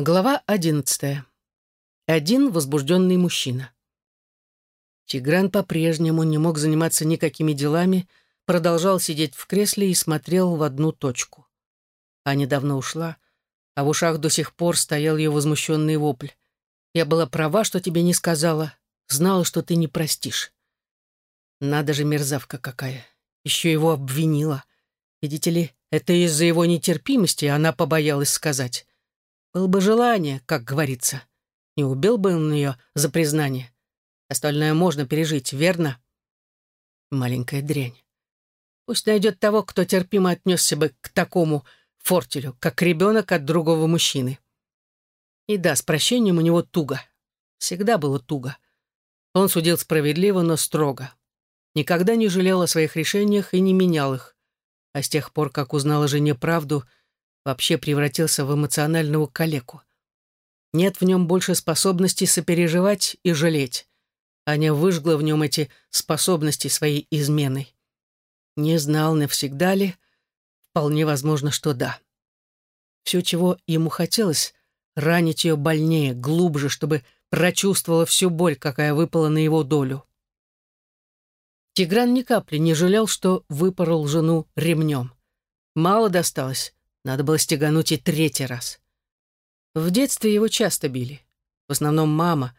Глава одиннадцатая. Один возбужденный мужчина. Тигран по-прежнему не мог заниматься никакими делами, продолжал сидеть в кресле и смотрел в одну точку. Аня давно ушла, а в ушах до сих пор стоял ее возмущенный вопль. «Я была права, что тебе не сказала. Знала, что ты не простишь». Надо же, мерзавка какая. Еще его обвинила. Видите ли, это из-за его нетерпимости она побоялась сказать. Было бы желание, как говорится. Не убил бы он ее за признание. Остальное можно пережить, верно? Маленькая дрянь. Пусть найдет того, кто терпимо отнесся бы к такому фортелю, как ребенок от другого мужчины. И да, с прощением у него туго. Всегда было туго. Он судил справедливо, но строго. Никогда не жалел о своих решениях и не менял их. А с тех пор, как узнал о жене правду, вообще превратился в эмоционального калеку. Нет в нем больше способности сопереживать и жалеть. Аня выжгла в нем эти способности своей изменой. Не знал, навсегда ли, вполне возможно, что да. Все, чего ему хотелось, ранить ее больнее, глубже, чтобы прочувствовала всю боль, какая выпала на его долю. Тигран ни капли не жалел, что выпорол жену ремнем. Мало досталось, надо было стегануть и третий раз. В детстве его часто били. В основном мама.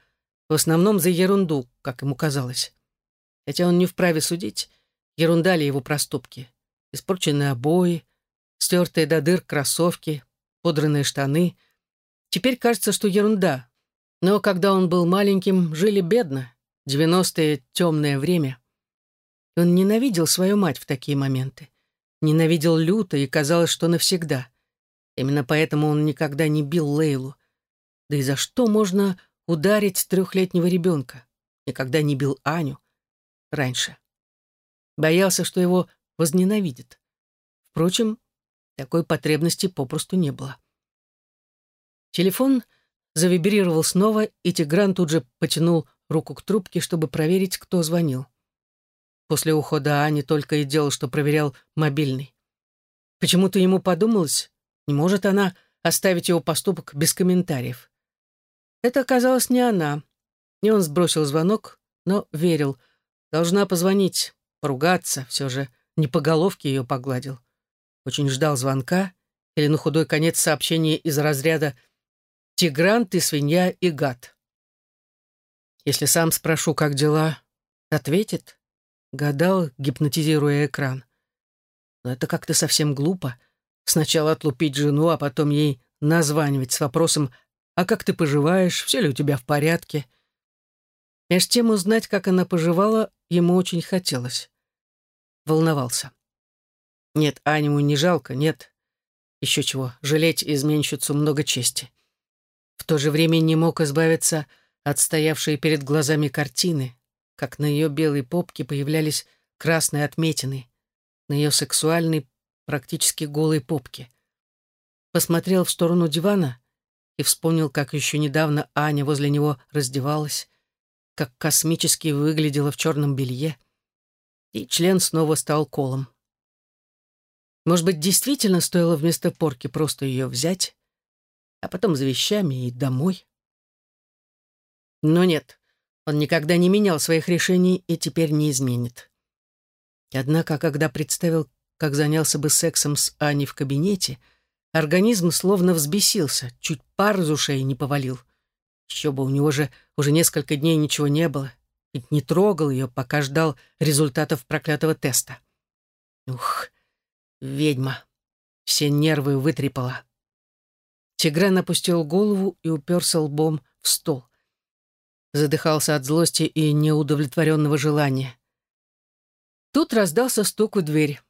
В основном за ерунду, как ему казалось. Хотя он не вправе судить, ерунда ли его проступки. Испорченные обои, стертые до дыр кроссовки, подранные штаны. Теперь кажется, что ерунда. Но когда он был маленьким, жили бедно. Девяностые — темное время. Он ненавидел свою мать в такие моменты. Ненавидел люто и казалось, что навсегда. Именно поэтому он никогда не бил Лейлу. Да и за что можно ударить трехлетнего ребенка? Никогда не бил Аню. Раньше. Боялся, что его возненавидит. Впрочем, такой потребности попросту не было. Телефон завибрировал снова, и Тигран тут же потянул руку к трубке, чтобы проверить, кто звонил. После ухода Ани только и делал, что проверял мобильный. Почему-то ему подумалось, не может она оставить его поступок без комментариев. Это оказалось не она. И он сбросил звонок, но верил. Должна позвонить, поругаться, все же не по головке ее погладил. Очень ждал звонка или на худой конец сообщения из разряда «Тигран, ты свинья и гад». Если сам спрошу, как дела, ответит, Гадал, гипнотизируя экран. Но это как-то совсем глупо. Сначала отлупить жену, а потом ей названивать с вопросом «А как ты поживаешь? Все ли у тебя в порядке?» Меж тем узнать, как она поживала, ему очень хотелось. Волновался. Нет, Анему не жалко, нет. Еще чего, жалеть изменщицу много чести. В то же время не мог избавиться от стоявшей перед глазами картины, как на ее белой попке появлялись красные отметины, на ее сексуальной, практически голой попке. Посмотрел в сторону дивана и вспомнил, как еще недавно Аня возле него раздевалась, как космически выглядела в черном белье, и член снова стал колом. Может быть, действительно стоило вместо порки просто ее взять, а потом за вещами и домой? Но нет, он никогда не менял своих решений и теперь не изменит. Однако, когда представил, как занялся бы сексом с Аней в кабинете, организм словно взбесился, чуть пар из ушей не повалил. Еще бы, у него же уже несколько дней ничего не было, ведь не трогал ее, пока ждал результатов проклятого теста. Ух, ведьма. Все нервы вытрепала. Тигран опустил голову и уперся лбом в стол задыхался от злости и неудовлетворенного желания. Тут раздался стук в дверь.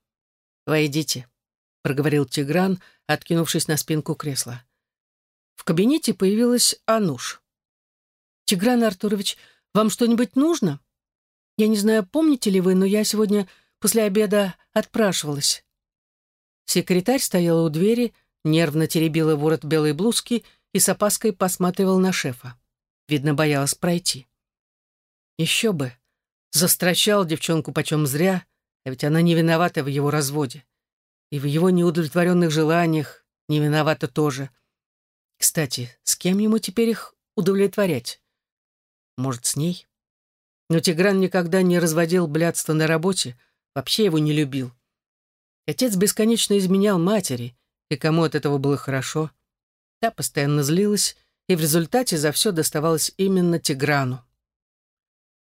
«Войдите», — проговорил Тигран, откинувшись на спинку кресла. В кабинете появилась Ануш. «Тигран Артурович, вам что-нибудь нужно? Я не знаю, помните ли вы, но я сегодня после обеда отпрашивалась». Секретарь стояла у двери, нервно теребила ворот белой блузки и с опаской посматривал на шефа. Видно, боялась пройти. Еще бы. Застрочал девчонку почем зря, а ведь она не виновата в его разводе. И в его неудовлетворенных желаниях не виновата тоже. Кстати, с кем ему теперь их удовлетворять? Может, с ней? Но Тигран никогда не разводил блядство на работе, вообще его не любил. Отец бесконечно изменял матери, и кому от этого было хорошо. Та постоянно злилась, и в результате за все доставалось именно Тиграну.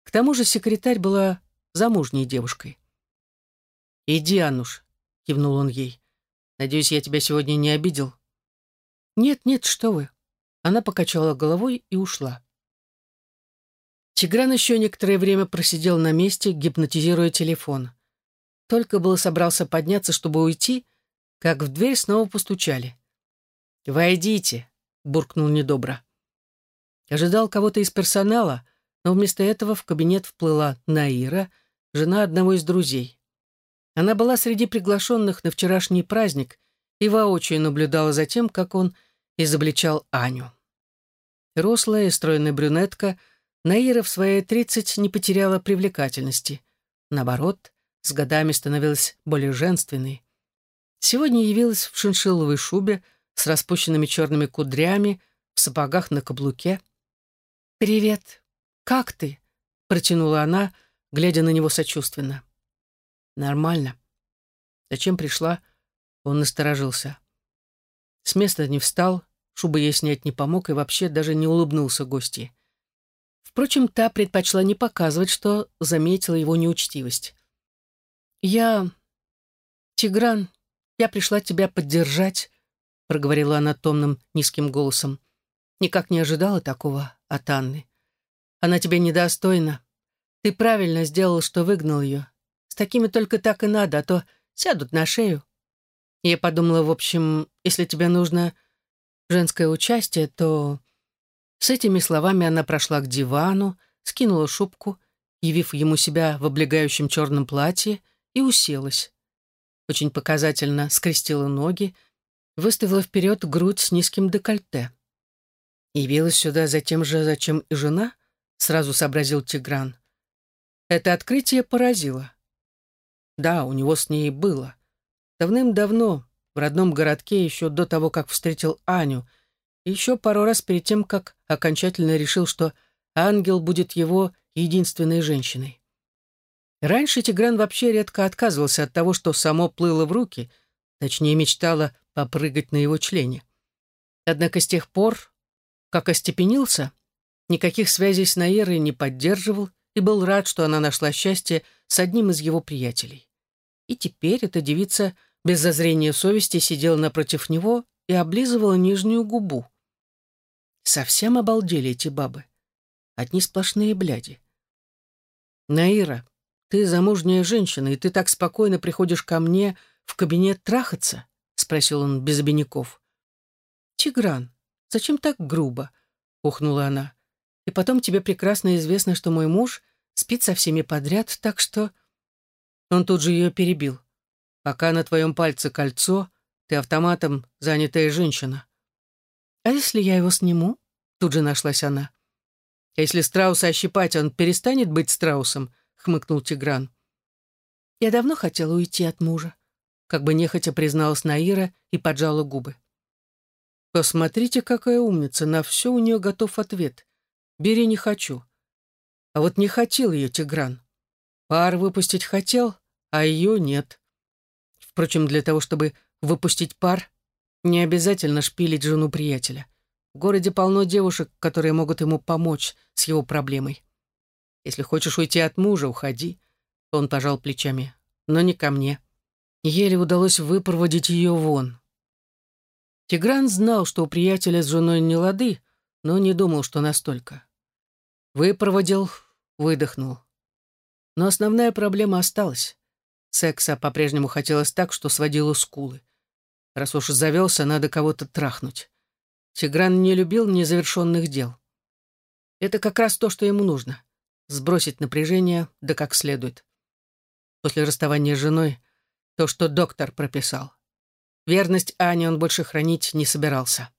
К тому же секретарь была замужней девушкой. «Иди, Ануш», — кивнул он ей. «Надеюсь, я тебя сегодня не обидел?» «Нет, нет, что вы». Она покачала головой и ушла. Тигран еще некоторое время просидел на месте, гипнотизируя телефон. Только было собрался подняться, чтобы уйти, как в дверь снова постучали. «Войдите», — буркнул недобро. Ожидал кого-то из персонала, но вместо этого в кабинет вплыла Наира, жена одного из друзей. Она была среди приглашенных на вчерашний праздник и воочию наблюдала за тем, как он изобличал Аню. Рослая и стройная брюнетка, Наира в свои тридцать не потеряла привлекательности. Наоборот, с годами становилась более женственной. Сегодня явилась в шиншилловой шубе с распущенными черными кудрями, в сапогах на каблуке. «Привет. Как ты?» — протянула она, глядя на него сочувственно. «Нормально. Зачем пришла?» Он насторожился. С места не встал, шубу ей снять не помог и вообще даже не улыбнулся гости. Впрочем, та предпочла не показывать, что заметила его неучтивость. «Я... Тигран, я пришла тебя поддержать», — проговорила она томным, низким голосом. «Никак не ожидала такого от Анны. Она тебе недостойна. Ты правильно сделал, что выгнал ее. С такими только так и надо, а то сядут на шею. Я подумала, в общем, если тебе нужно женское участие, то... С этими словами она прошла к дивану, скинула шубку, явив ему себя в облегающем черном платье, и уселась. Очень показательно скрестила ноги, выставила вперед грудь с низким декольте. Явилась сюда за тем же, зачем и жена, сразу сообразил Тигран. Это открытие поразило. Да, у него с ней было. Давным-давно, в родном городке, еще до того, как встретил Аню, еще пару раз перед тем, как окончательно решил, что ангел будет его единственной женщиной. Раньше Тигран вообще редко отказывался от того, что само плыло в руки, точнее, мечтала попрыгать на его члене. Однако с тех пор, как остепенился, никаких связей с Наерой не поддерживал и был рад, что она нашла счастье с одним из его приятелей. И теперь эта девица без зазрения совести сидела напротив него и облизывала нижнюю губу. Совсем обалдели эти бабы. Одни сплошные бляди. «Наира, ты замужняя женщина, и ты так спокойно приходишь ко мне в кабинет трахаться?» — спросил он без обиняков. «Тигран, зачем так грубо?» — ухнула она. «И потом тебе прекрасно известно, что мой муж спит со всеми подряд, так что...» Он тут же ее перебил. «Пока на твоем пальце кольцо, ты автоматом занятая женщина». «А если я его сниму?» Тут же нашлась она. «А «Если страуса ощипать, он перестанет быть страусом?» — хмыкнул Тигран. «Я давно хотела уйти от мужа», — как бы нехотя призналась Наира и поджала губы. «Посмотрите, какая умница, на все у нее готов ответ. Бери не хочу». А вот не хотел ее Тигран. Пар выпустить хотел, а ее нет. Впрочем, для того, чтобы выпустить пар, не обязательно шпилить жену приятеля. В городе полно девушек, которые могут ему помочь с его проблемой. Если хочешь уйти от мужа, уходи. Он пожал плечами. Но не ко мне. Еле удалось выпроводить ее вон. Тигран знал, что у приятеля с женой не лады, но не думал, что настолько. Выпроводил, выдохнул. Но основная проблема осталась. Секса по-прежнему хотелось так, что сводило скулы. Раз уж завелся, надо кого-то трахнуть. Тигран не любил незавершенных дел. Это как раз то, что ему нужно. Сбросить напряжение, да как следует. После расставания с женой, то, что доктор прописал. Верность Ане он больше хранить не собирался.